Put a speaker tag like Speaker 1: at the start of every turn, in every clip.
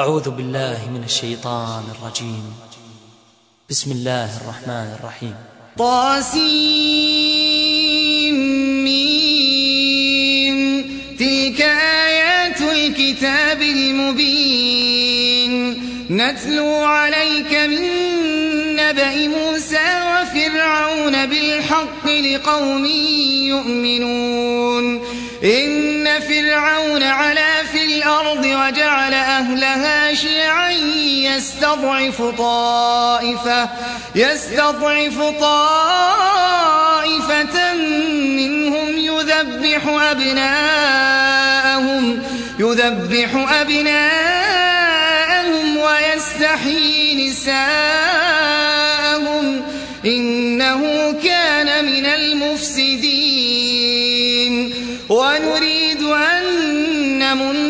Speaker 1: أعوذ بالله من الشيطان الرجيم بسم الله الرحمن الرحيم طاسمين تلك آيات الكتاب المبين نتلو عليك من نبأ موسى وفرعون بالحق لقوم يؤمنون إن فرعون على الأرض وجعل أهلها شيعا يستضعف طائفة, يستضعف طائفة منهم يذبح أبناءهم, يذبح أبناءهم ويستحيي نساءهم إنه كان من المفسدين ونريد أن نمن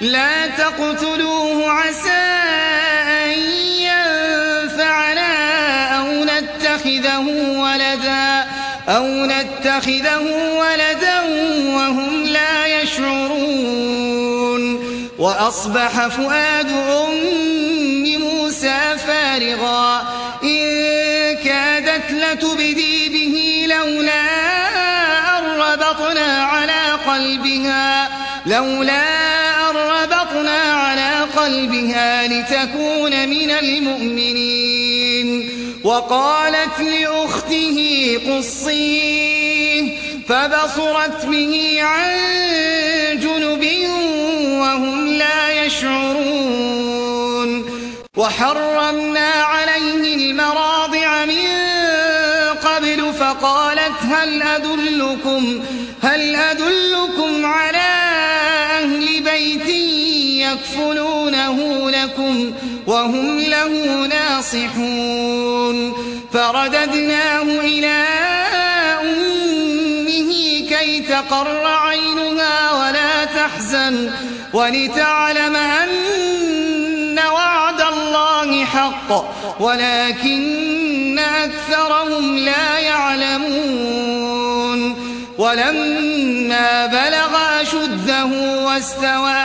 Speaker 1: لا تقتلوه عسى أن ينفعنا أو نتخذه ولدا أو نتخذه ولدا وهم لا يشعرون وأصبح فؤاد أم موسى فارغا إن كادت لتبدي به لولا أن ربطنا على قلبها لولا قلبها لتكون من المؤمنين وقالت لأخته قصيه فبصرت به عن جنب وهم لا يشعرون وحرمنا عليه المراضع من قبل فقالت هل أدلكم هل لكم وهم له ناصحون فرددناه إلى أمه كي تقر عينها ولا تحزن ولتعلم أن وعد الله حق ولكن أكثرهم لا يعلمون ولما بلغ أشده واستوى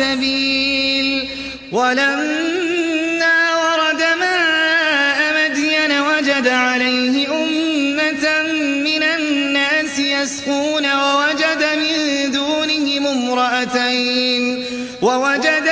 Speaker 1: السبيل ولما ورد ماء مدين وجد عليه أمة من الناس يسقون ووجد من دونهم امرأتين ووجد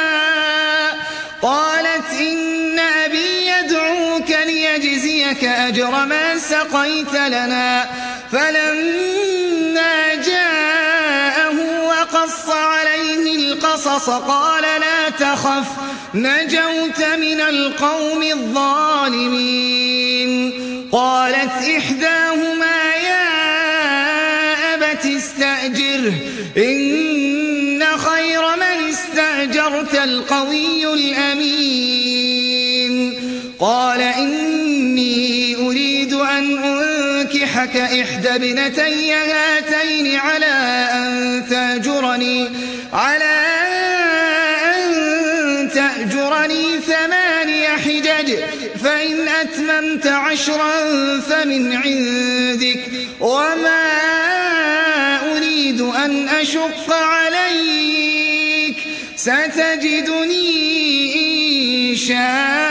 Speaker 1: أجر ما سقيت لنا فلما جاءه وقص عليه القصص قال لا تخف نجوت من القوم الظالمين قالت إحداهما يا أبت استأجره إن خير من استأجرت القوي الأمين قال إن أن أنكحك إحدى ابنتي هاتين على أن تأجرني على أن تأجرني ثماني فإن أتممت عشرا فمن عندك وما أريد أن أشق عليك ستجدني إن شاء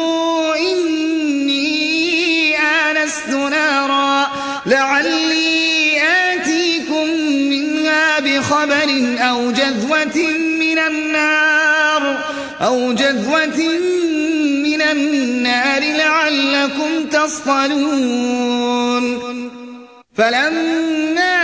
Speaker 1: أو جذوة من النار لعلكم تصطلون فلما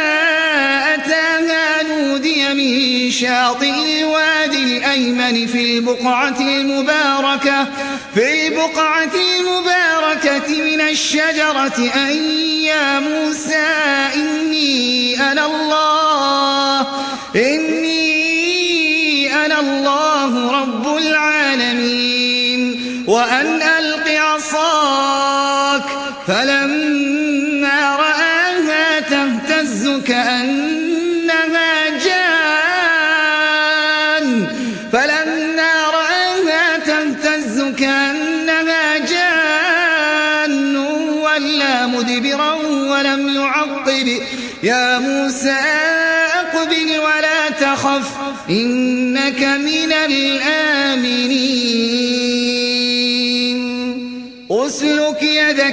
Speaker 1: أتاها نودي من شاطئ الوادي الأيمن في البقعة المباركة في البقعة المباركة من الشجرة أن يا موسى إني أنا الله إني وأن ألق عصاك فلما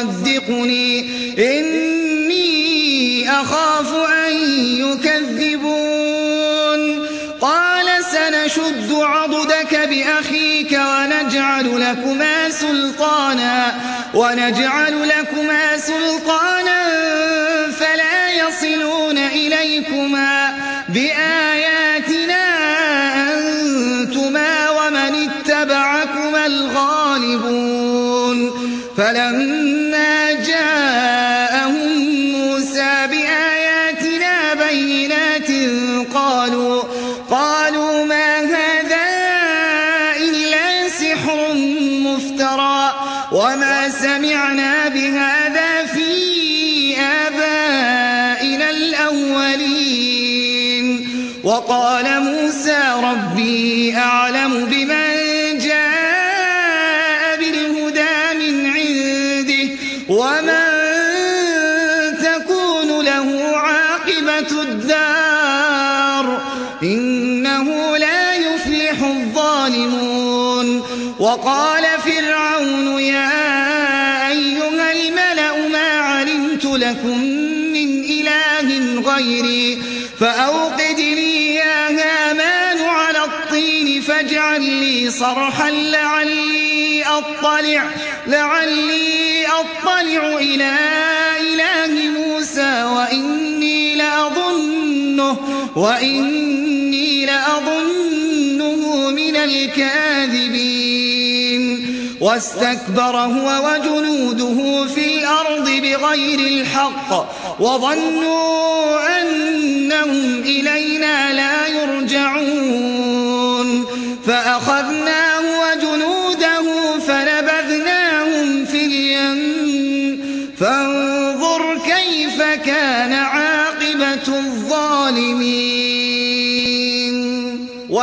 Speaker 1: يصدقني إني أخاف أن يكذبون قال سنشد عضدك بأخيك ونجعل لكما سلطانا ونجعل فلما جاء أدري يا هامان على الطين فاجعل لي صرحا لعلي أطلع, لعلي أطلع إلى إله موسى وإني لأظنه, وإني لأظنه من الكاذبين واستكبر هو وجنوده في الأرض بغير الحق وظنوا أنهم إليه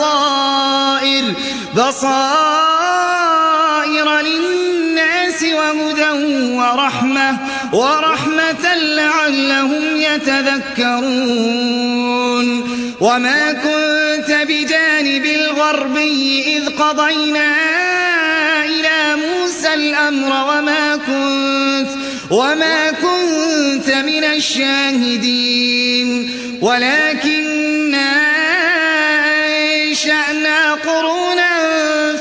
Speaker 1: بصائر بصائر للناس وهدى ورحمة ورحمة لعلهم يتذكرون وما كنت بجانب الغربي إذ قضينا إلى موسى الأمر وما كنت وما كنت من الشاهدين ولكن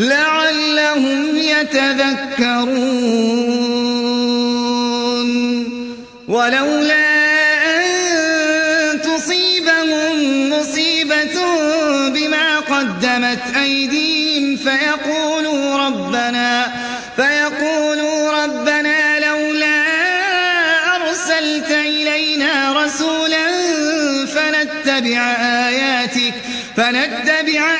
Speaker 1: لعلهم يتذكرون ولولا أن تصيبهم مصيبة بما قدمت أيديهم فيقولوا ربنا فيقولوا ربنا لولا أرسلت إلينا رسولا فنتبع آياتك فنتبع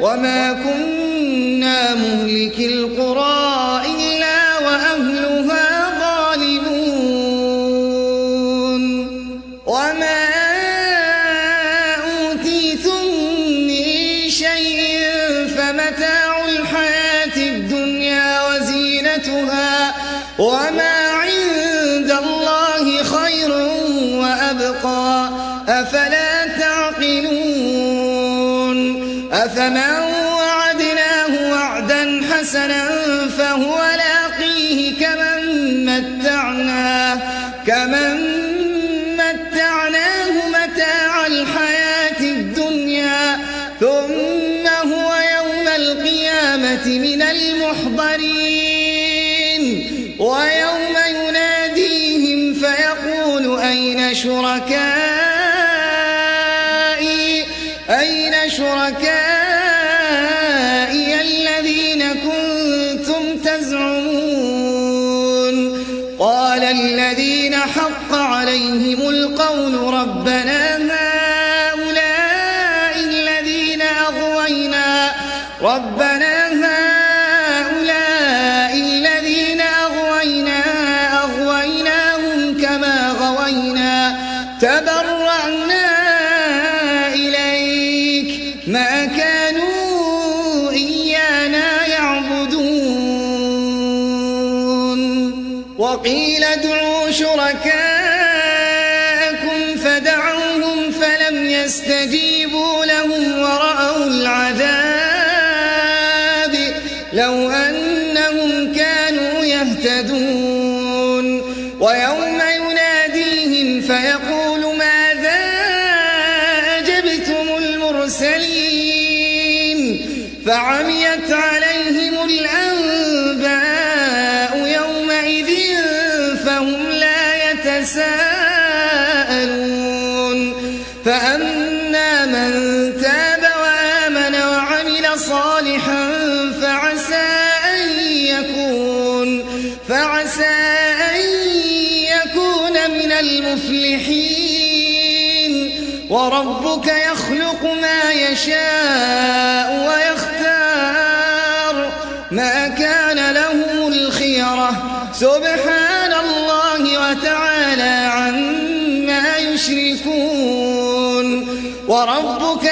Speaker 1: وما كنا مهلك القرى فهو لاقيه كمن متعناه كمن متعناه متاع الحياة الدنيا ثم هو يوم القيامة من المحضرين ويوم يناديهم فيقول أين شركائي شركاءكم فدعوهم فلم يستجيبوا عسى أن يكون من المفلحين وربك يخلق ما يشاء ويختار ما كان لهم الخيرة سبحان الله وتعالى عما يشركون وربك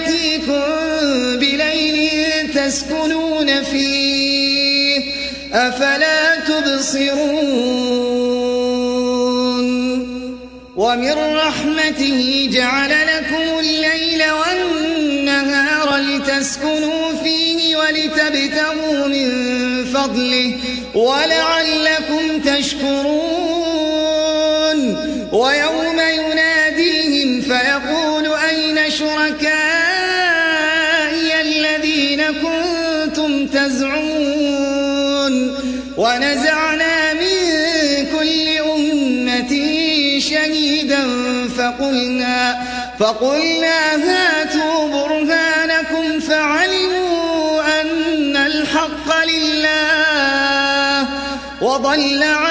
Speaker 1: أفلا تبصرون ومن رحمته جعل لكم الليل والنهار لتسكنوا فيه ولتبتغوا من فضله ولعلكم تشكرون ويوم يناديهم فيقول أين شركاء ونزعنا من كل أمة شهيدا فقلنا, فقلنا هاتوا برهانكم فعلموا أن الحق لله وضل عنه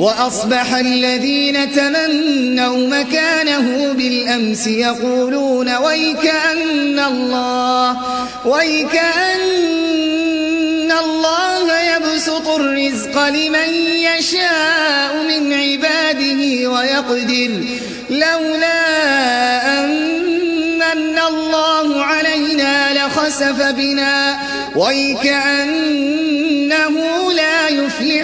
Speaker 1: وأصبح الذين تمنوا مكانه بالأمس يقولون ويكأن الله ويكأن الله يبسط الرزق لمن يشاء من عباده ويقدر لولا أن الله علينا لخسف بنا ويكأن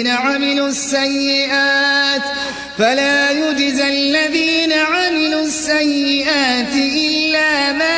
Speaker 1: الذين عملوا السيئات فلا يجزى الذين عملوا السيئات إلا ما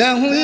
Speaker 1: له